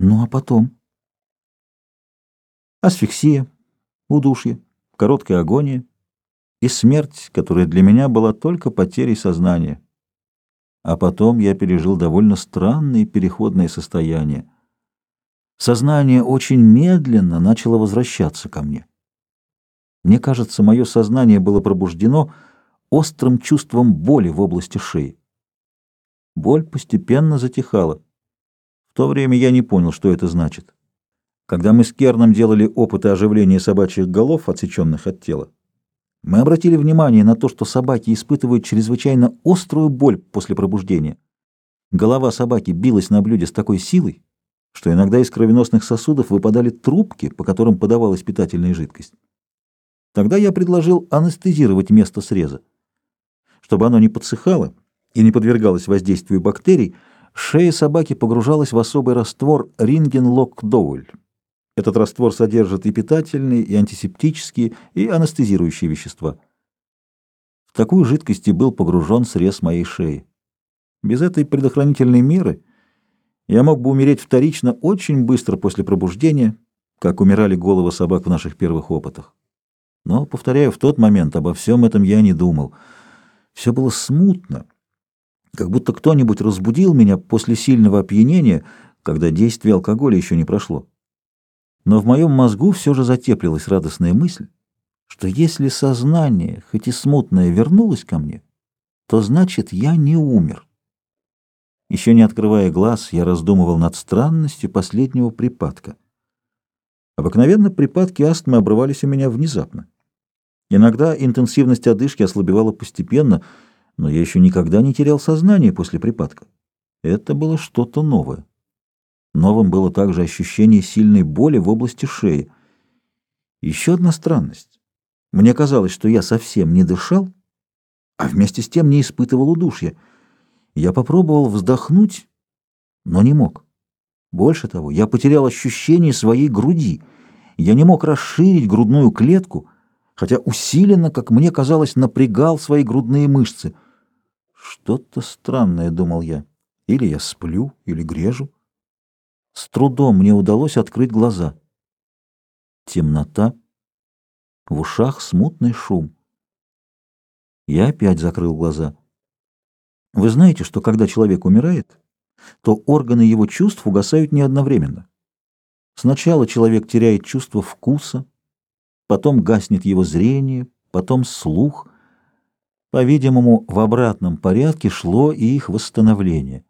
Ну а потом? Асфиксия, удушье, короткая агония и смерть, которая для меня была только потерей сознания. А потом я пережил довольно странные переходные состояния. Сознание очень медленно начало возвращаться ко мне. Мне кажется, мое сознание было пробуждено острым чувством боли в области шеи. Боль постепенно затихала. В то время я не понял, что это значит. Когда мы с Керном делали опыты оживления собачьих голов, отсеченных от тела, мы обратили внимание на то, что собаки испытывают чрезвычайно острую боль после пробуждения. Голова собаки билась на блюде с такой силой, что иногда из кровеносных сосудов выпадали трубки, по которым подавалась питательная жидкость. Тогда я предложил анестезировать место среза. Чтобы оно не подсыхало и не подвергалось воздействию бактерий, шея собаки погружалась в особый раствор ринген-лок-доуль. Этот раствор содержит и питательные, и антисептические, и анестезирующие вещества. В такую жидкость и был погружен срез моей шеи. Без этой предохранительной меры я мог бы умереть вторично очень быстро после пробуждения, как умирали головы собак в наших первых опытах. Но, повторяю, в тот момент обо всем этом я не думал. Все было смутно, как будто кто-нибудь разбудил меня после сильного опьянения, когда действие алкоголя еще не прошло. Но в моем мозгу все же затеплилась радостная мысль, что если сознание, хоть и смутное, вернулось ко мне, то значит я не умер. Еще не открывая глаз, я раздумывал над странностью последнего припадка. Обыкновенно припадки астмы обрывались у меня внезапно. Иногда интенсивность одышки ослабевала постепенно, но я еще никогда не терял сознание после припадка. Это было что-то новое. Новым было также ощущение сильной боли в области шеи. Еще одна странность. Мне казалось, что я совсем не дышал, а вместе с тем не испытывал удушья. Я попробовал вздохнуть, но не мог. Больше того, я потерял ощущение своей груди. Я не мог расширить грудную клетку, хотя усиленно, как мне казалось, напрягал свои грудные мышцы. Что-то странное, думал я. Или я сплю, или грежу. С трудом мне удалось открыть глаза. Темнота. В ушах смутный шум. Я опять закрыл глаза. Вы знаете, что когда человек умирает, то органы его чувств угасают не одновременно. Сначала человек теряет чувство вкуса, потом гаснет его зрение, потом слух. По-видимому, в обратном порядке шло и их восстановление.